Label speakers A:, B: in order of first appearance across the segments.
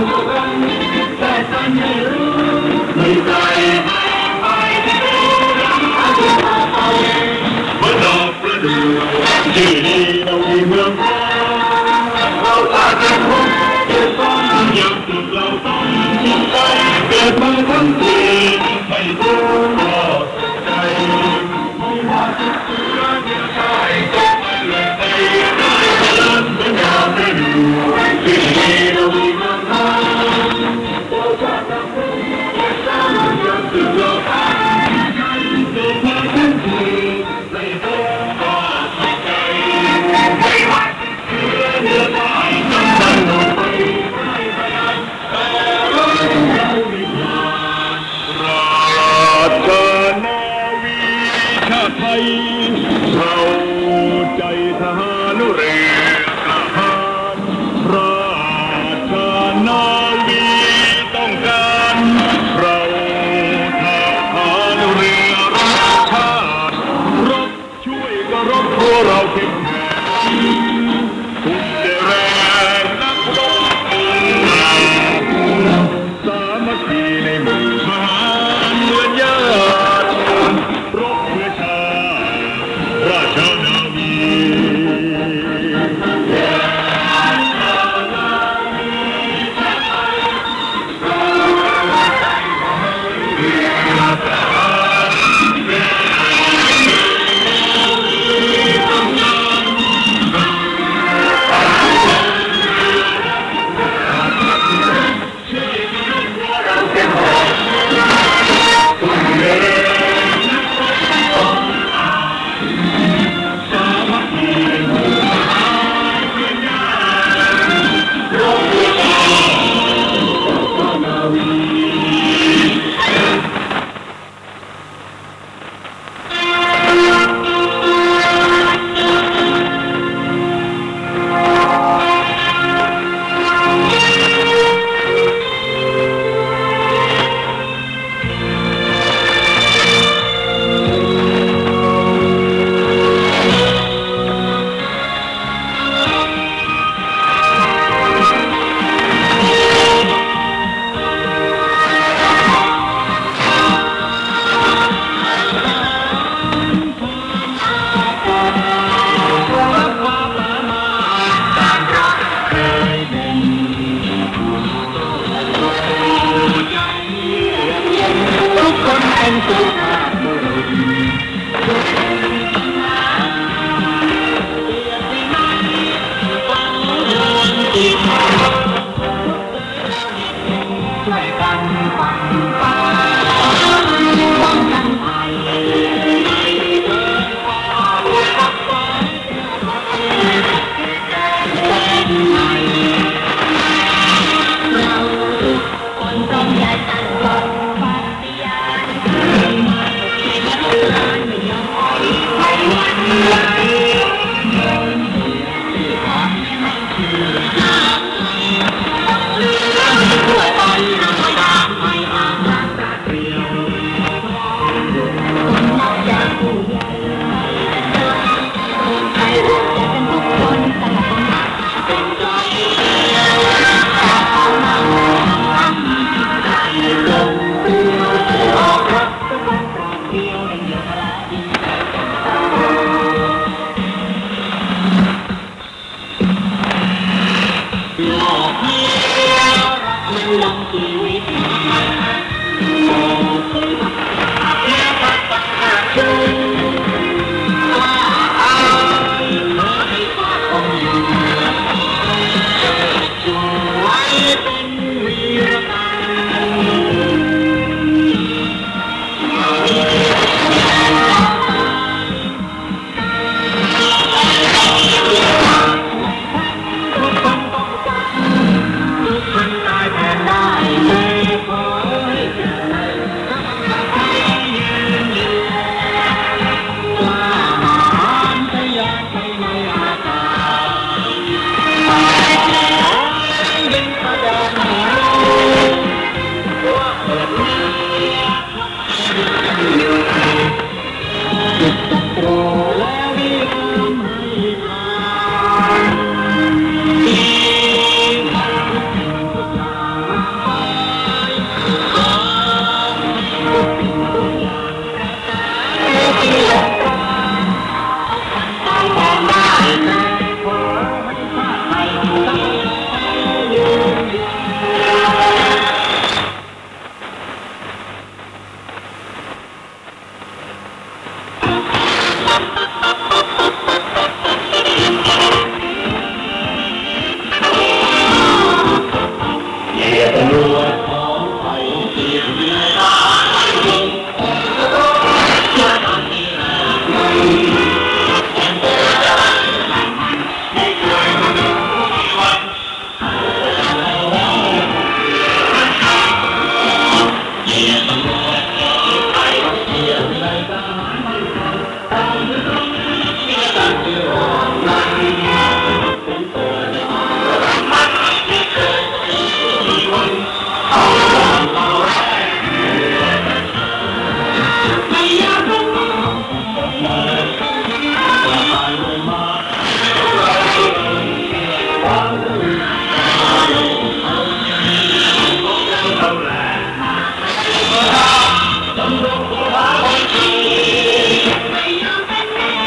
A: ำเ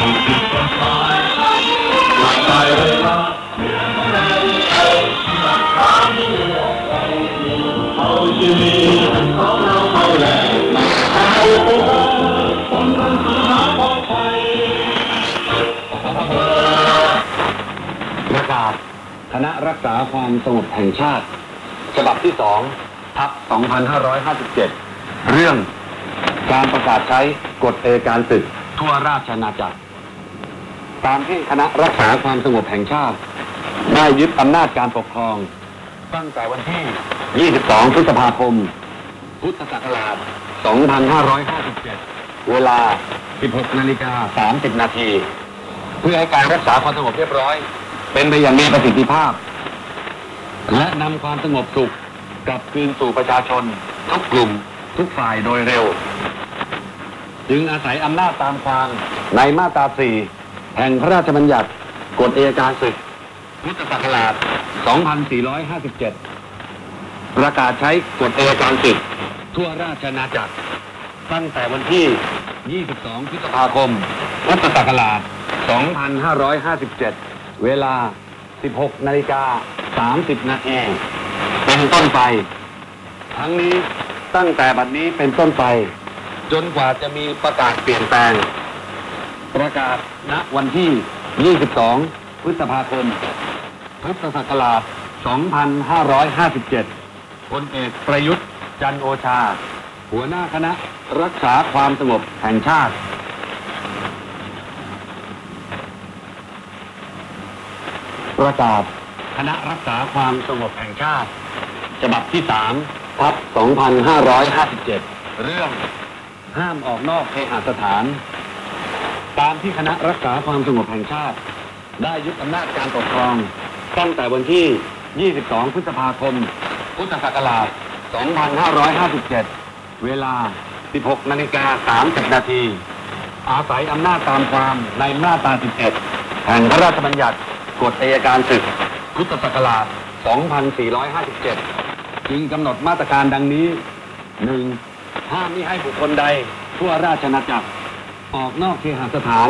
A: ประกาศค
B: ณะรักษาความสงบแห่งชาติ ฉบับที่สองทับ2557 เรื่องการประกาศใช้กฎเอการศึกทั่วราชอาณาจักร ตามที่คณะรักษาความสงบแห่งชาติ ได้ยึดอำนาจการปกครอง ตั้งแต่วันที่ 22 พฤษภาคม พุทธศักราช 2557 เวลา 16 นาฬิกา 30 นาที เพื่อให้การรักษาความสงบเรียบร้อย เป็นไปอย่างมีประสิทธิภาพ และนำความสงบสุขกลับคืนสู่ประชาชน ทุกกลุ่ม ทุกฝ่ายโดยเร็ว จึงอาศัยอำนาจตามความในมาตรา4 แห่งพระราชบัญญัติกฎเอยการศึก พุทธศักราช 2457 ประกาศใช้กฎเอยการศึก ทั่วราชอาณาจักร ตั้งแต่วันที่ 22 พฤษภาคม พุทธศักราช 2557 เวลา 16 นาฬิกา 30 นาทีเป็นต้นไป ทั้งนี้ตั้งแต่บัดนี้เป็นต้นไป จนกว่าจะมีประกาศเปลี่ยนแปลง ประกาศณวันที่ 22 พฤษภาคม พุทธศักราช 2557 พลเอกประยุทธ์จันโอชา หัวหน้าคณะรักษาความสงบแห่งชาติ ประกาศคณะรักษาความสงบแห่งชาติ ฉบับที่3ทับ2557 เรื่องห้ามออกนอกเคหสถาน ตามที่คณะรักษาความสงบแห่งชาติ ได้ยึดอำนาจการปกครอง ตั้งแต่วันที่ 22 พฤษภาคม พุทธศักราช 2557 เวลา 16 นาฬิกา 30 นาที อาศัยอำนาจตามความในมาตรา 11 แห่งพระราชบัญญัติกฎอัยการศึก พุทธศักราช 2457 จึงกำหนดมาตรการดังนี้ 1. ห้ามมิให้บุคคลใดทั่วราชอาณาจักร ออกนอกเคหสถาน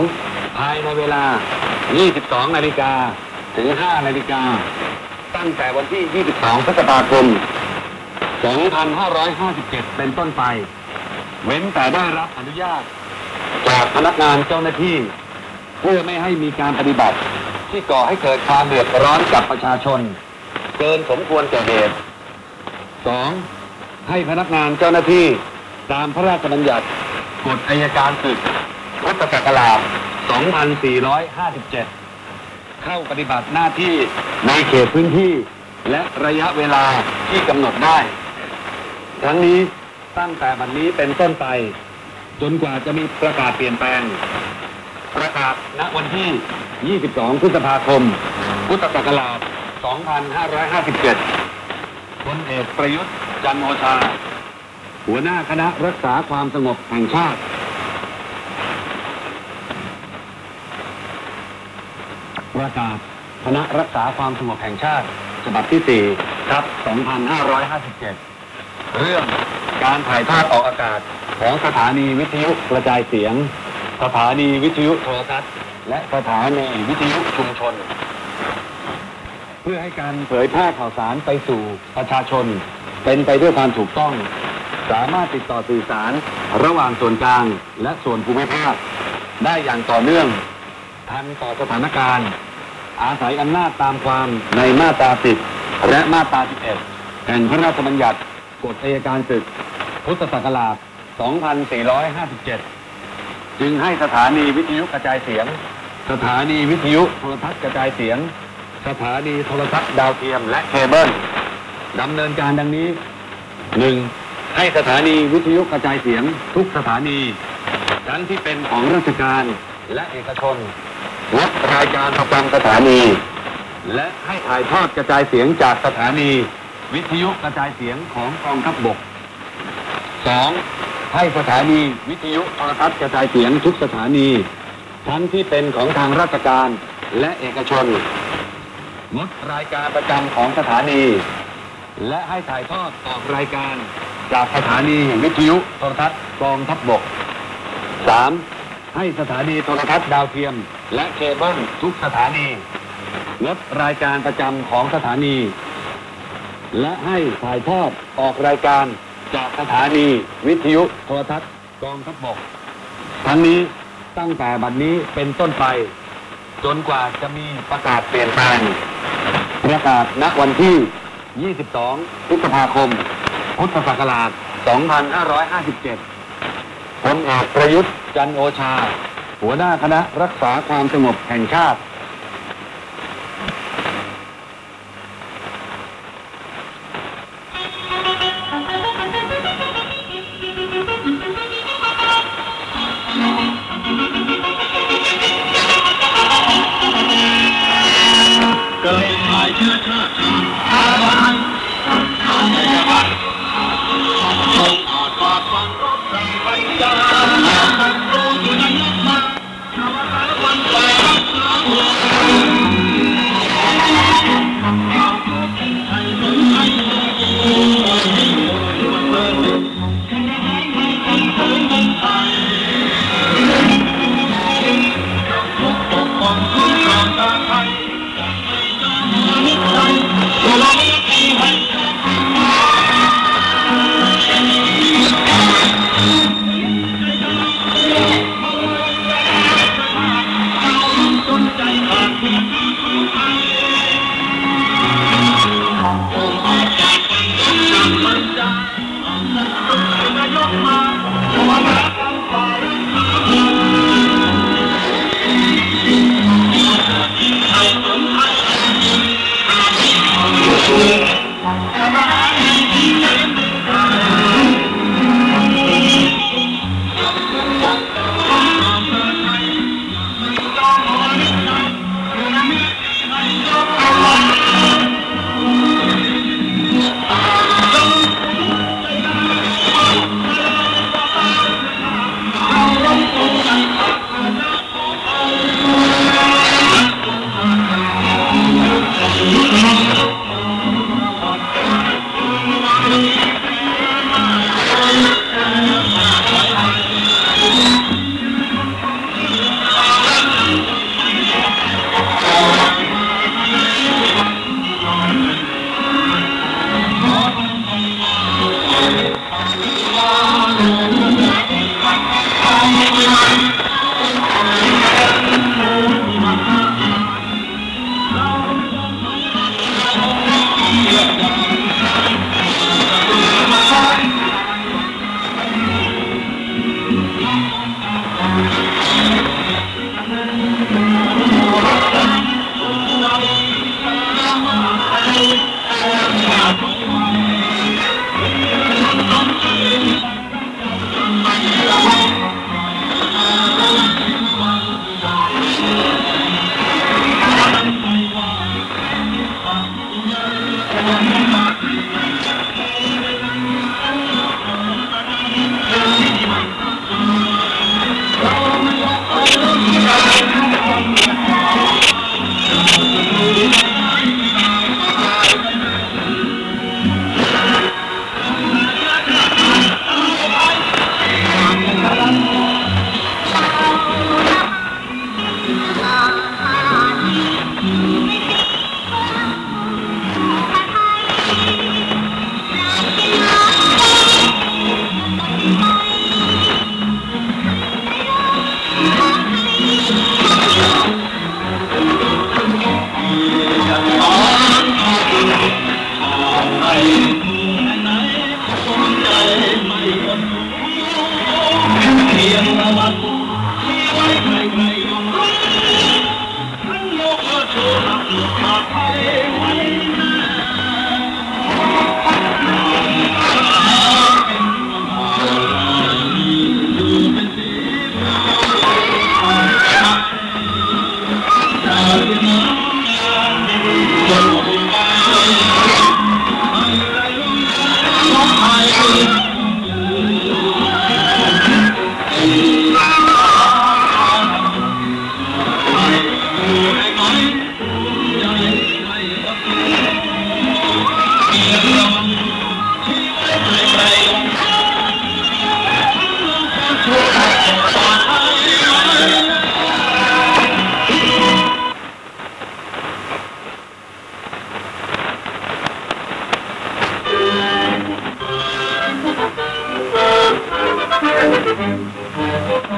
B: ภายในเวลา 22 นาฬิกาถึง 5 นาฬิกา ตั้งแต่วันที่ 22 พฤษภาคม 2557 เป็นต้นไป เว้นแต่ได้รับอนุญาต จากพนักงานเจ้าหน้าที่ เพื่อไม่ให้มีการปฏิบัติ ที่ก่อให้เกิดความเดือดร้อนกับประชาชน เกินสมควรแก่เหตุ 2. ให้พนักงานเจ้าหน้าที่ตามพระราชบัญญัติกฎอัยการศึก พุทธศักราช 2457 เข้าปฏิบัติหน้าที่ในเขตพื้นที่ และระยะเวลาที่กำหนดได้ ทั้งนี้ตั้งแต่บัดนนี้เป็นต้นไป จนกว่าจะมีประกาศเปลี่ยนแปลง ประกาศณวันที่ 22 พฤษภาคม พุทธศักราช 2557พลเอกประยุทธ์จันทร์โอชา หัวหน้าคณะรักษาความสงบแห่งชาติ ประกาศ คณะรักษาความสงบแห่งชาติ ฉบับที่ 4 ครับ 2557 เรื่องการถ่ายทอดออกอากาศ ของสถานีวิทยุกระจายเสียง สถานีวิทยุโทรทัศน์ และสถานีวิทยุชุมชน เพื่อให้การเผยแพร่ข่าวสารไปสู่ประชาชน เป็นไปด้วยความถูกต้อง สามารถติดต่อสื่อสารระหว่างส่วนกลางและส่วนภูมิภาคได้อย่างต่อเนื่องทันต่อสถานการณ์ อาศัยอำนาจตามความในมาตรา10และมาตรา11แห่งพระราชบัญญัติกฎอัยการศึก พุทธศักราช 2457 จึงให้สถานีวิทยุกระจายเสียง สถานีวิทยุโทรทัศน์กระจายเสียง สถานีโทรทัศน์ดาวเทียมและเคเบิลดำเนินการดังนี้หนึ่งให้สถานีวิทยุกระจายเสียง ทุกสถานี ทั้งที่เป็นของราชการและเอกชน งดรายการประจำสถานี และให้ถ่ายทอดกระจายเสียงจากสถานี วิทยุกระจายเสียงของกองทัพบกสองให้สถานีวิทยุโทรทัศน์กระจายเสียงทุกสถานี ทั้งที่เป็นของทางราชการและเอกชนงดรายการประจำของสถานี และให้ถ่ายทอดออกรายการจากสถานีวิทยุโทรทัศน์กองทัพบก 3. ให้สถานีโทรทัศน์ดาวเทียม และเคเบิลทุกสถานีงดรายการประจำของสถานี และให้ถ่ายทอดออกรายการจากสถานีวิทยุโทรทัศน์กองทัพบก ทั้งนี้ตั้งแต่บัดนี้เป็นต้นไป จนกว่าจะมีประกาศเปลี่ยนแปลงประกาศณวันที่ 22 พฤษภาคม พุทธศักราช 2557 พลเอกประยุทธ์จันโอชา หัวหน้าคณะรักษาความสงบแห่งชาติ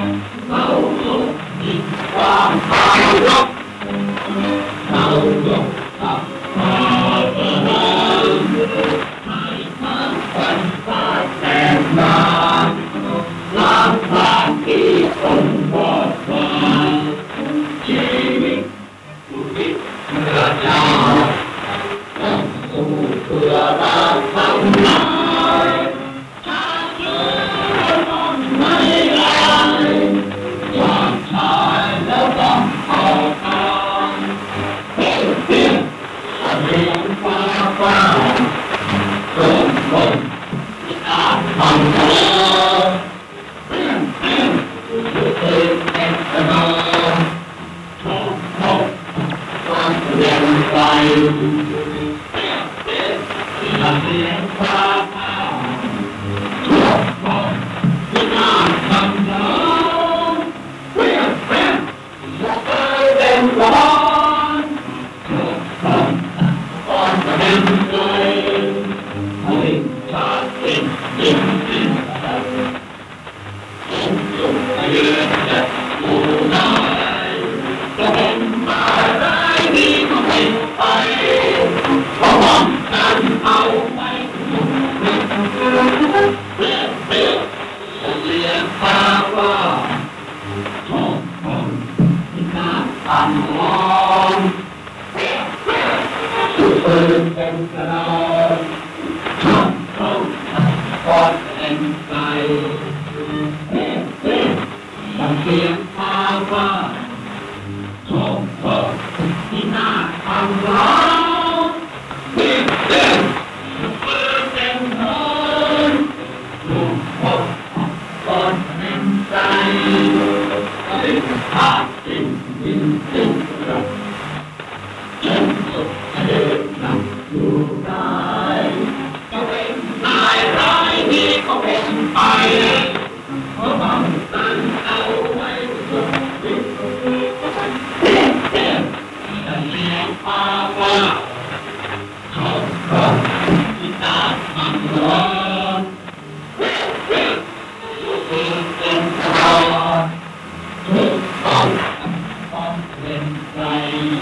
A: Bye. Thank you. Bye.